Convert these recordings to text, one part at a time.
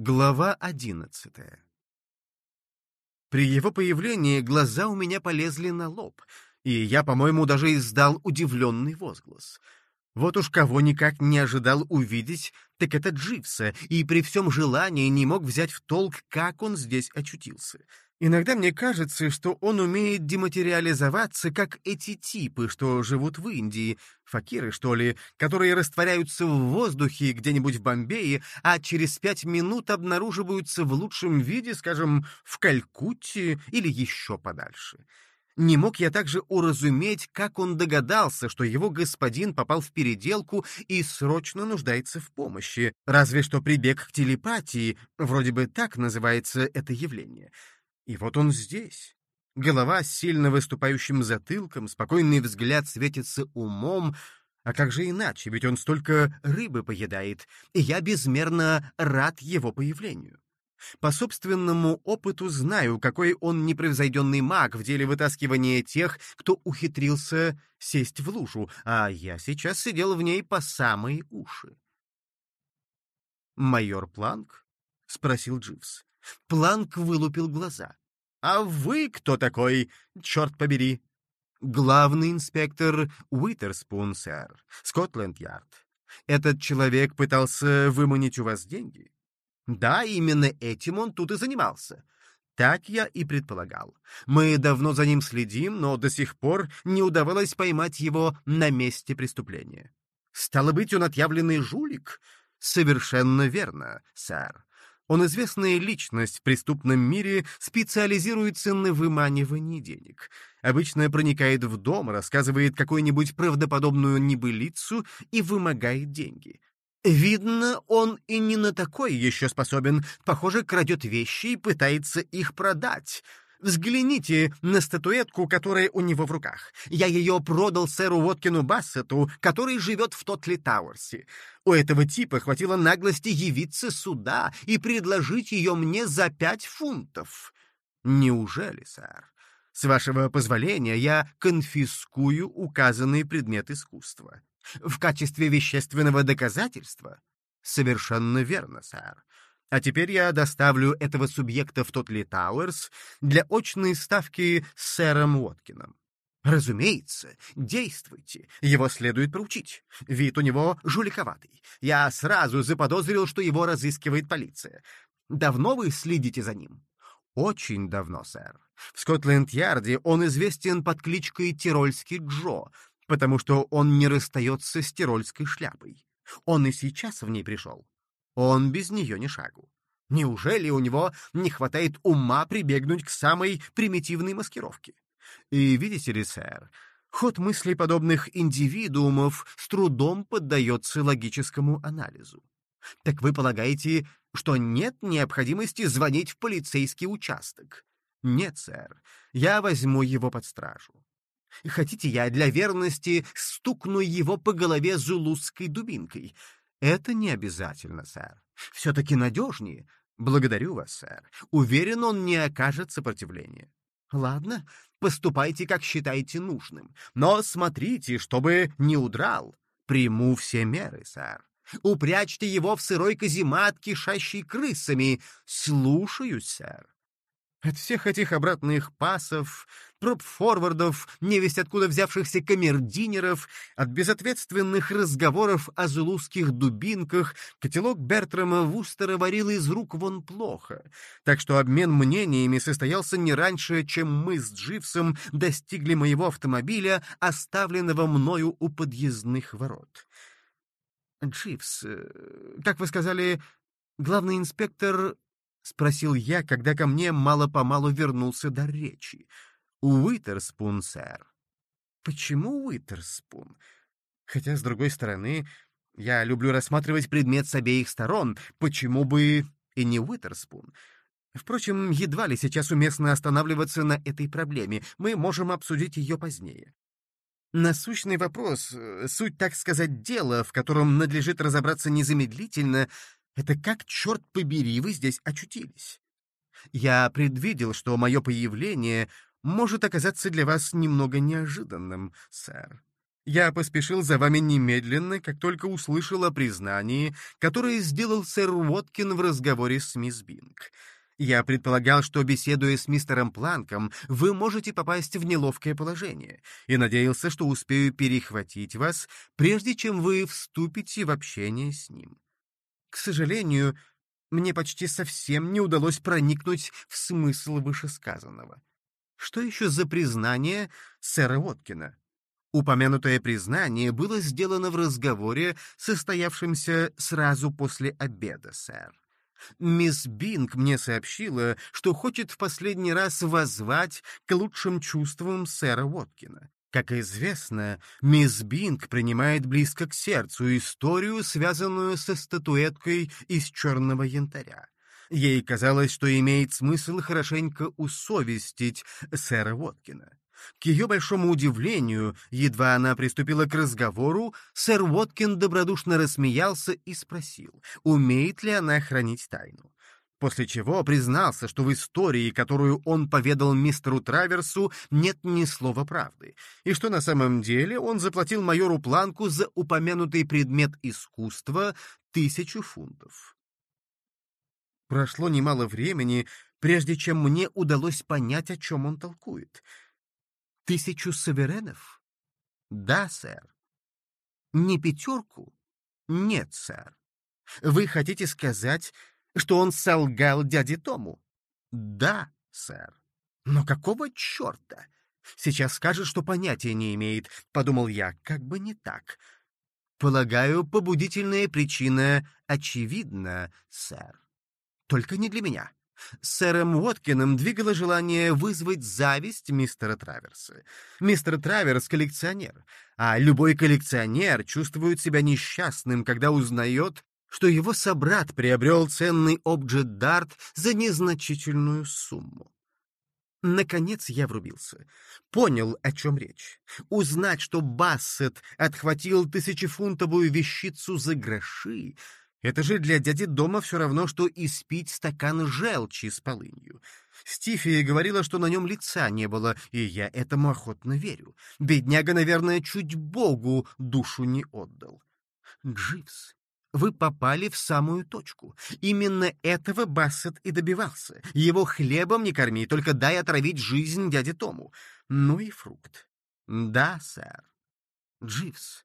Глава одиннадцатая При его появлении глаза у меня полезли на лоб, и я, по-моему, даже издал удивленный возглас. Вот уж кого никак не ожидал увидеть, так это Дживса, и при всем желании не мог взять в толк, как он здесь очутился. Иногда мне кажется, что он умеет дематериализоваться, как эти типы, что живут в Индии, факиры, что ли, которые растворяются в воздухе где-нибудь в Бомбее, а через пять минут обнаруживаются в лучшем виде, скажем, в Калькутте или еще подальше. Не мог я также уразуметь, как он догадался, что его господин попал в переделку и срочно нуждается в помощи, разве что прибег к телепатии, вроде бы так называется это явление — и вот он здесь. Голова с сильно выступающим затылком, спокойный взгляд светится умом, а как же иначе, ведь он столько рыбы поедает, и я безмерно рад его появлению. По собственному опыту знаю, какой он непревзойденный маг в деле вытаскивания тех, кто ухитрился сесть в лужу, а я сейчас сидел в ней по самые уши. «Майор Планк?» — спросил Дживс. Планк вылупил глаза. «А вы кто такой, черт побери?» «Главный инспектор Уитерспун, сэр, Скотленд-Ярд. Этот человек пытался выманить у вас деньги?» «Да, именно этим он тут и занимался». Так я и предполагал. Мы давно за ним следим, но до сих пор не удавалось поймать его на месте преступления. Стало быть, он отъявленный жулик? Совершенно верно, сэр. Он известная личность в преступном мире, специализируется на выманивании денег. Обычно проникает в дом, рассказывает какую-нибудь правдоподобную небылицу и вымогает деньги. Видно, он и не на такое еще способен. Похоже, крадет вещи и пытается их продать. Взгляните на статуэтку, которая у него в руках. Я ее продал сэру Уоткину Бассету, который живет в Тотли Тауэрсе. У этого типа хватило наглости явиться сюда и предложить ее мне за пять фунтов. Неужели, сэр? С вашего позволения я конфискую указанный предмет искусства. В качестве вещественного доказательства? Совершенно верно, сэр. А теперь я доставлю этого субъекта в Тотли Тауэрс для очной ставки с сэром Уоткином. Разумеется, действуйте. Его следует проучить. Вид у него жуликоватый. Я сразу заподозрил, что его разыскивает полиция. Давно вы следите за ним? Очень давно, сэр. В Скотленд-Ярде он известен под кличкой Тирольский Джо, потому что он не расстается с тирольской шляпой. Он и сейчас в ней пришел. Он без нее ни шагу. Неужели у него не хватает ума прибегнуть к самой примитивной маскировке? И видите ли, сэр, ход мыслей подобных индивидуумов с трудом поддается логическому анализу. Так вы полагаете, что нет необходимости звонить в полицейский участок? Нет, сэр, я возьму его под стражу. Хотите, я для верности стукну его по голове зулузской дубинкой — это не обязательно, сэр. Все-таки надежнее. Благодарю вас, сэр. Уверен, он не окажет сопротивления. Ладно, поступайте, как считаете нужным. Но смотрите, чтобы не удрал. Приму все меры, сэр. Упрячьте его в сырой каземат, кишащий крысами. Слушаюсь, сэр. От всех этих обратных пасов, проб-форвардов, невесть откуда взявшихся камердинеров, от безответственных разговоров о зулузских дубинках, котелок Бертрама Вустера варил из рук вон плохо, так что обмен мнениями состоялся не раньше, чем мы с Дживсом достигли моего автомобиля, оставленного мною у подъездных ворот. «Дживс, э, как вы сказали, главный инспектор — спросил я, когда ко мне мало-помалу вернулся до речи. «Уитерспун, сэр». «Почему Уитерспун? Хотя, с другой стороны, я люблю рассматривать предмет с обеих сторон. Почему бы и не Уитерспун?» Впрочем, едва ли сейчас уместно останавливаться на этой проблеме. Мы можем обсудить ее позднее. Насущный вопрос, э, суть, так сказать, дела, в котором надлежит разобраться незамедлительно, это как, черт побери, вы здесь очутились? Я предвидел, что мое появление может оказаться для вас немного неожиданным, сэр. Я поспешил за вами немедленно, как только услышал о признании, которое сделал сэр Уоткин в разговоре с мисс Бинг. Я предполагал, что, беседуя с мистером Планком, вы можете попасть в неловкое положение, и надеялся, что успею перехватить вас, прежде чем вы вступите в общение с ним. К сожалению, мне почти совсем не удалось проникнуть в смысл вышесказанного. Что еще за признание сэра Уоткина? Упомянутое признание было сделано в разговоре, состоявшемся сразу после обеда, сэр. Мисс Бинг мне сообщила, что хочет в последний раз воззвать к лучшим чувствам сэра Уоткина. Как известно, мисс Бинг принимает близко к сердцу историю, связанную со статуэткой из черного янтаря. Ей казалось, что имеет смысл хорошенько усовестить сэра Уоткина. К ее большому удивлению, едва она приступила к разговору, сэр Уоткин добродушно рассмеялся и спросил, умеет ли она хранить тайну. После чего признался, что в истории, которую он поведал мистеру Траверсу, нет ни слова правды, и что на самом деле он заплатил майору Планку за упомянутый предмет искусства тысячу фунтов. Прошло немало времени, прежде чем мне удалось понять, о чем он толкует — Тысячу саверенов? Да, сэр. Не пятерку? Нет, сэр. Вы хотите сказать, что он солгал дяде Тому? Да, сэр. Но какого черта? Сейчас скажет, что понятия не имеет, подумал я, как бы не так. Полагаю, побудительная причина очевидна, сэр. Только не для меня. Сэром Уоткиным двигало желание вызвать зависть мистера Траверса. Мистер Траверс — коллекционер, а любой коллекционер чувствует себя несчастным, когда узнает, что его собрат приобрел ценный обджет Дарт за незначительную сумму. Наконец я врубился. Понял, о чем речь. Узнать, что Бассет отхватил тысячефунтовую вещицу за гроши, это же для дяди дома все равно, что испить стакан желчи с полынью. Стифия говорила, что на нем лица не было, и я этому охотно верю. Бедняга, наверное, чуть Богу душу не отдал. Дживс, вы попали в самую точку. Именно этого Бассет и добивался. Его хлебом не корми, только дай отравить жизнь дяде Тому. Ну и фрукт. Да, сэр. Дживс,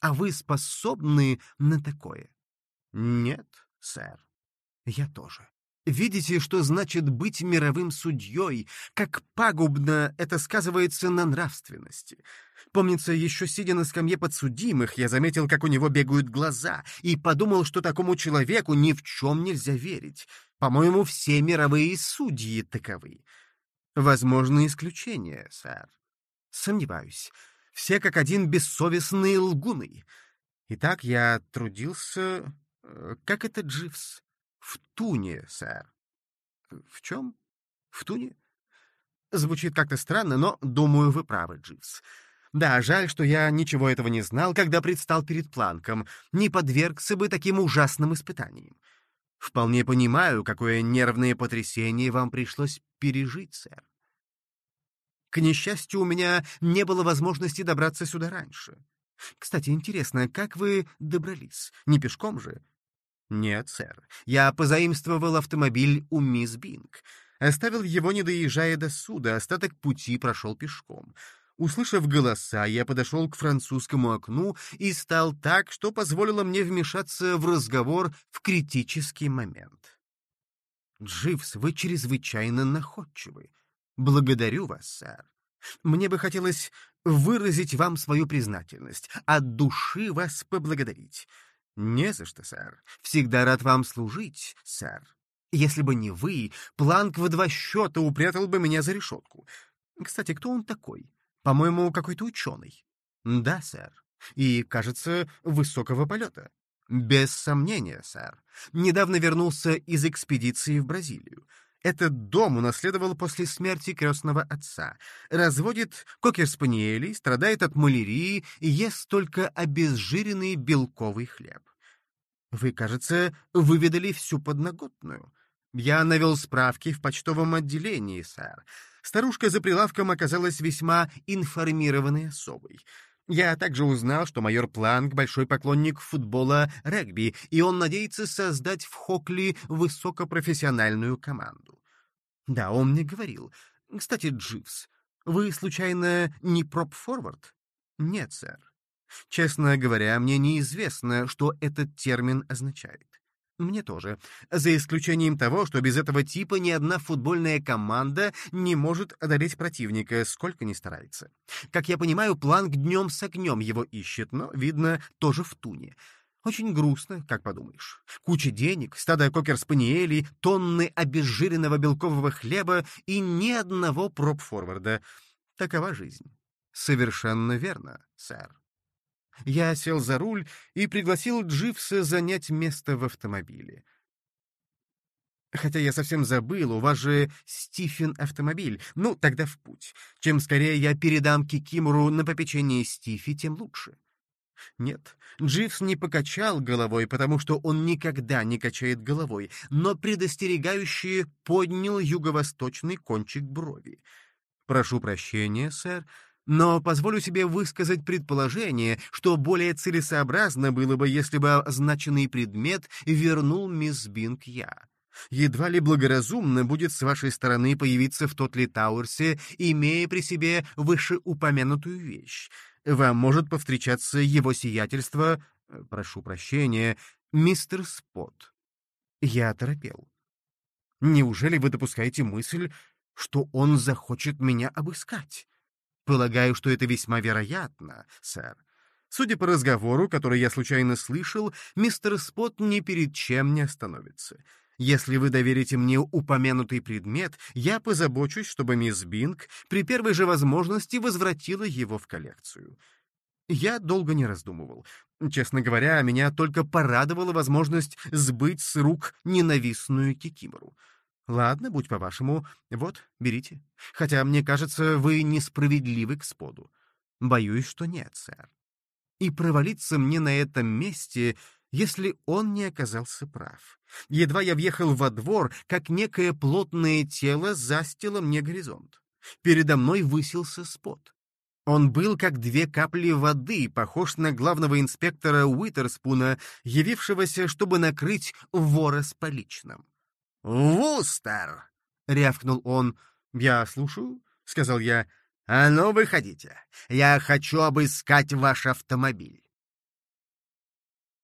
а вы способны на такое? Нет, сэр. Я тоже. Видите, что значит быть мировым судьей, как пагубно это сказывается на нравственности. Помнится, еще сидя на скамье подсудимых, я заметил, как у него бегают глаза, и подумал, что такому человеку ни в чем нельзя верить. По-моему, все мировые судьи таковы. Возможны исключения, сэр. Сомневаюсь. Все как один бессовестные лгуны. Итак, я трудился Э, как это Дживс? В туне, сэр. В чем? В туне? Звучит как-то странно, но, думаю, вы правы, Дживс. Да, жаль, что я ничего этого не знал, когда предстал перед Планком, не подвергся бы таким ужасным испытаниям. Вполне понимаю, какое нервное потрясение вам пришлось пережить, сэр. К несчастью, у меня не было возможности добраться сюда раньше. Кстати, интересно, как вы добрались? Не пешком же? «Нет, сэр. Я позаимствовал автомобиль у мисс Бинг. Оставил его, не доезжая до суда, остаток пути прошел пешком. Услышав голоса, я подошел к французскому окну и стал так, что позволило мне вмешаться в разговор в критический момент. «Дживс, вы чрезвычайно находчивы. Благодарю вас, сэр. Мне бы хотелось выразить вам свою признательность, от души вас поблагодарить. «Не за что, сэр. Всегда рад вам служить, сэр. Если бы не вы, Планк в два счета упрятал бы меня за решетку. Кстати, кто он такой? По-моему, какой-то ученый». «Да, сэр. И, кажется, высокого полета». «Без сомнения, сэр. Недавно вернулся из экспедиции в Бразилию. Этот дом унаследовал после смерти крестного отца. Разводит кокер-спаниелей, страдает от малярии и ест только обезжиренный белковый хлеб. Вы, кажется, выведали всю подноготную. Я навел справки в почтовом отделении, сэр. Старушка за прилавком оказалась весьма информированной особой. Я также узнал, что майор Планк — большой поклонник футбола регби, и он надеется создать в Хокли высокопрофессиональную команду. Да, он мне говорил. Кстати, Дживс, вы, случайно, не проп-форвард? Нет, сэр. Честно говоря, мне неизвестно, что этот термин означает. Мне тоже. За исключением того, что без этого типа ни одна футбольная команда не может одолеть противника, сколько ни старается. Как я понимаю, Планк днем с огнем его ищет, но, видно, тоже в туне. Очень грустно, как подумаешь. Куча денег, стадо кокер-спаниелей, тонны обезжиренного белкового хлеба и ни одного проп-форварда. Такова жизнь. Совершенно верно, сэр. Я сел за руль и пригласил Дживса занять место в автомобиле. Хотя я совсем забыл, у вас же Стифен автомобиль. Ну, тогда в путь. Чем скорее я передам Кикимору на попечение Стифи, тем лучше. Нет, Дживс не покачал головой, потому что он никогда не качает головой, но предостерегающе поднял юго-восточный кончик брови. «Прошу прощения, сэр, но позволю себе высказать предположение, что более целесообразно было бы, если бы означенный предмет вернул мисс Бинг я. Едва ли благоразумно будет с вашей стороны появиться в Тотли Тауэрсе, имея при себе вышеупомянутую вещь. Вам может повстречаться его сиятельство, э, прошу прощения, мистер Спот. Я оторопел. Неужели вы допускаете мысль, что он захочет меня обыскать? Полагаю, что это весьма вероятно, сэр. Судя по разговору, который я случайно слышал, мистер Спот ни перед чем не остановится. Если вы доверите мне упомянутый предмет, я позабочусь, чтобы мисс Бинг при первой же возможности возвратила его в коллекцию. Я долго не раздумывал. Честно говоря, меня только порадовала возможность сбыть с рук ненавистную кикимору. Ладно, будь по-вашему. Вот, берите. Хотя, мне кажется, вы несправедливы к споду. Боюсь, что нет, сэр. И провалиться мне на этом месте, если он не оказался прав. Едва я въехал во двор, как некое плотное тело застило мне горизонт. Передо мной высился спот. Он был как две капли воды, похож на главного инспектора Уитерспуна, явившегося, чтобы накрыть вора с поличным. «Вустер!» — рявкнул он. «Я слушаю», — сказал я. «А ну, выходите. Я хочу обыскать ваш автомобиль».